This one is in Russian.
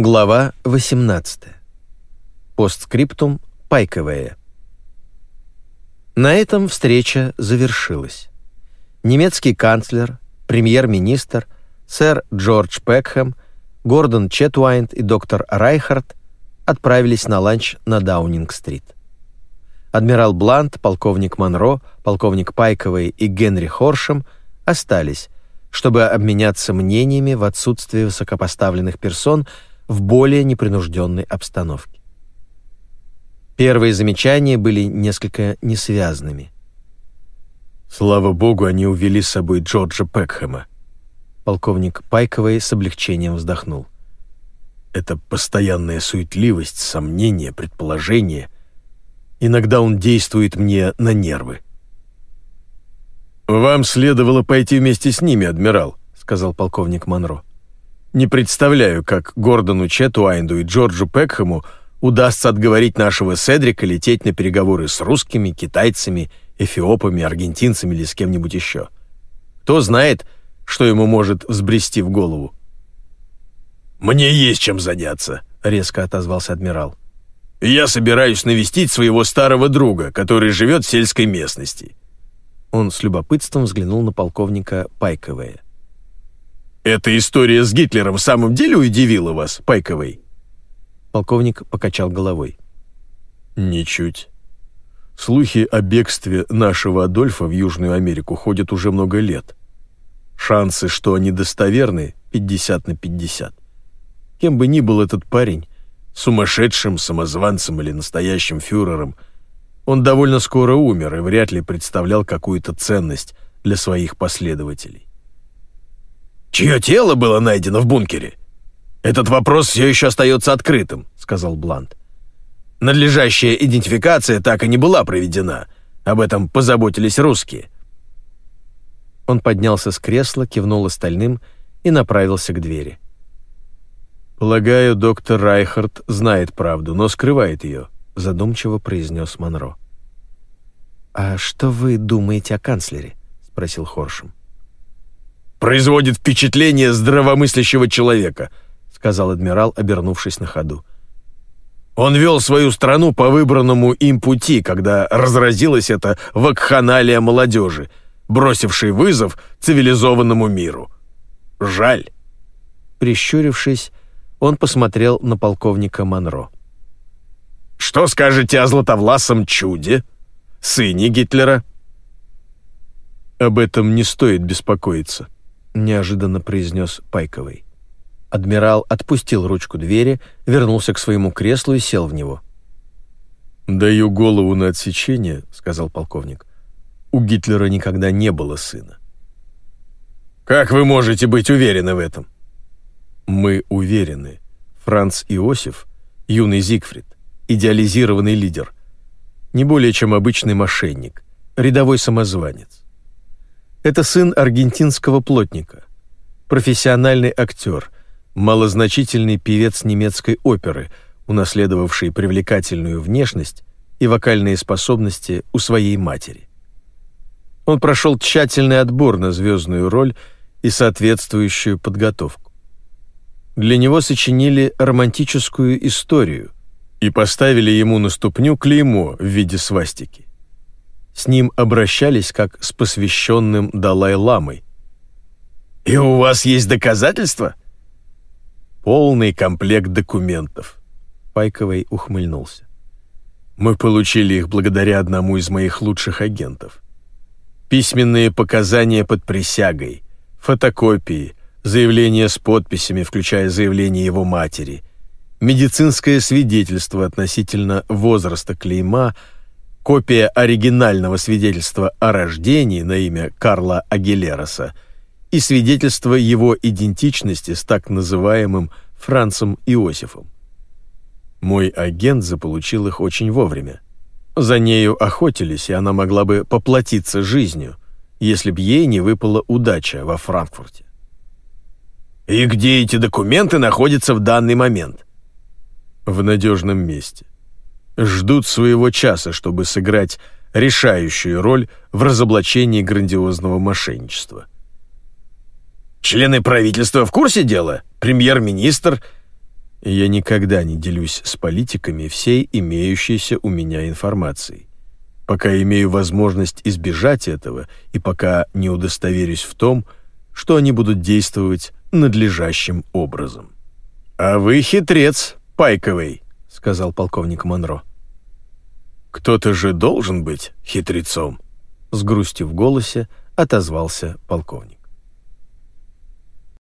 Глава 18. Постскриптум Пайковая. На этом встреча завершилась. Немецкий канцлер, премьер-министр, сэр Джордж Пекхэм, Гордон Четуайнд и доктор Райхард отправились на ланч на Даунинг-стрит. Адмирал Блант, полковник Монро, полковник Пайковый и Генри Хоршем остались, чтобы обменяться мнениями в отсутствие высокопоставленных персон – в более непринужденной обстановке. Первые замечания были несколько несвязными. «Слава богу, они увели с собой Джорджа Пекхэма». Полковник Пайковый с облегчением вздохнул. «Это постоянная суетливость, сомнения, предположения. Иногда он действует мне на нервы». «Вам следовало пойти вместе с ними, адмирал», — сказал полковник Монро. Не представляю, как Гордону Четуайнду и Джорджу Пекхэму удастся отговорить нашего Седрика лететь на переговоры с русскими, китайцами, эфиопами, аргентинцами или с кем-нибудь еще. Кто знает, что ему может взбрести в голову. «Мне есть чем заняться», — резко отозвался адмирал. «Я собираюсь навестить своего старого друга, который живет в сельской местности». Он с любопытством взглянул на полковника Пайковая. Эта история с Гитлером в самом деле удивила вас, Пайковый?» Полковник покачал головой. «Ничуть. Слухи о бегстве нашего Адольфа в Южную Америку ходят уже много лет. Шансы, что они достоверны, 50 на 50. Кем бы ни был этот парень, сумасшедшим, самозванцем или настоящим фюрером, он довольно скоро умер и вряд ли представлял какую-то ценность для своих последователей чье тело было найдено в бункере? Этот вопрос все еще остается открытым», — сказал Блант. «Надлежащая идентификация так и не была проведена. Об этом позаботились русские». Он поднялся с кресла, кивнул остальным и направился к двери. «Полагаю, доктор Райхард знает правду, но скрывает ее», — задумчиво произнес Монро. «А что вы думаете о канцлере?» — спросил Хоршем производит впечатление здравомыслящего человека», сказал адмирал, обернувшись на ходу. Он вел свою страну по выбранному им пути, когда разразилась эта вакханалия молодежи, бросившей вызов цивилизованному миру. Жаль. Прищурившись, он посмотрел на полковника Монро. «Что скажете о златовласом чуде, сыне Гитлера?» «Об этом не стоит беспокоиться», неожиданно произнес Пайковый. Адмирал отпустил ручку двери, вернулся к своему креслу и сел в него. «Даю голову на отсечение», — сказал полковник. «У Гитлера никогда не было сына». «Как вы можете быть уверены в этом?» «Мы уверены. Франц Иосиф, юный Зигфрид, идеализированный лидер, не более чем обычный мошенник, рядовой самозванец. Это сын аргентинского плотника, профессиональный актер, малозначительный певец немецкой оперы, унаследовавший привлекательную внешность и вокальные способности у своей матери. Он прошел тщательный отбор на звездную роль и соответствующую подготовку. Для него сочинили романтическую историю и поставили ему на ступню клеймо в виде свастики. С ним обращались как с посвященным Далай-ламой. «И у вас есть доказательства?» «Полный комплект документов», — Пайковый ухмыльнулся. «Мы получили их благодаря одному из моих лучших агентов. Письменные показания под присягой, фотокопии, заявления с подписями, включая заявление его матери, медицинское свидетельство относительно возраста клейма — копия оригинального свидетельства о рождении на имя Карла Агилероса и свидетельство его идентичности с так называемым Францем Иосифом. Мой агент заполучил их очень вовремя. За нею охотились, и она могла бы поплатиться жизнью, если б ей не выпала удача во Франкфурте. «И где эти документы находятся в данный момент?» «В надежном месте ждут своего часа, чтобы сыграть решающую роль в разоблачении грандиозного мошенничества. Члены правительства в курсе дела? Премьер-министр? Я никогда не делюсь с политиками всей имеющейся у меня информацией. Пока имею возможность избежать этого и пока не удостоверюсь в том, что они будут действовать надлежащим образом. «А вы хитрец, Пайковый», — сказал полковник Монро. «Кто-то же должен быть хитрецом», — с грустью в голосе отозвался полковник.